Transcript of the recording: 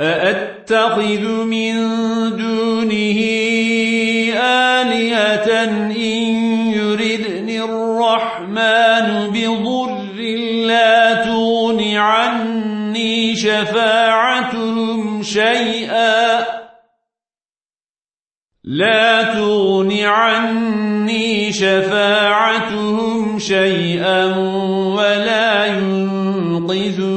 أأتخذ من دونه آلهة إن يردني الرحمن بضر لا تغن عني شفاعتهم شيئا. لا تغن عني شفاعتهم شيئا ولا ينقذون.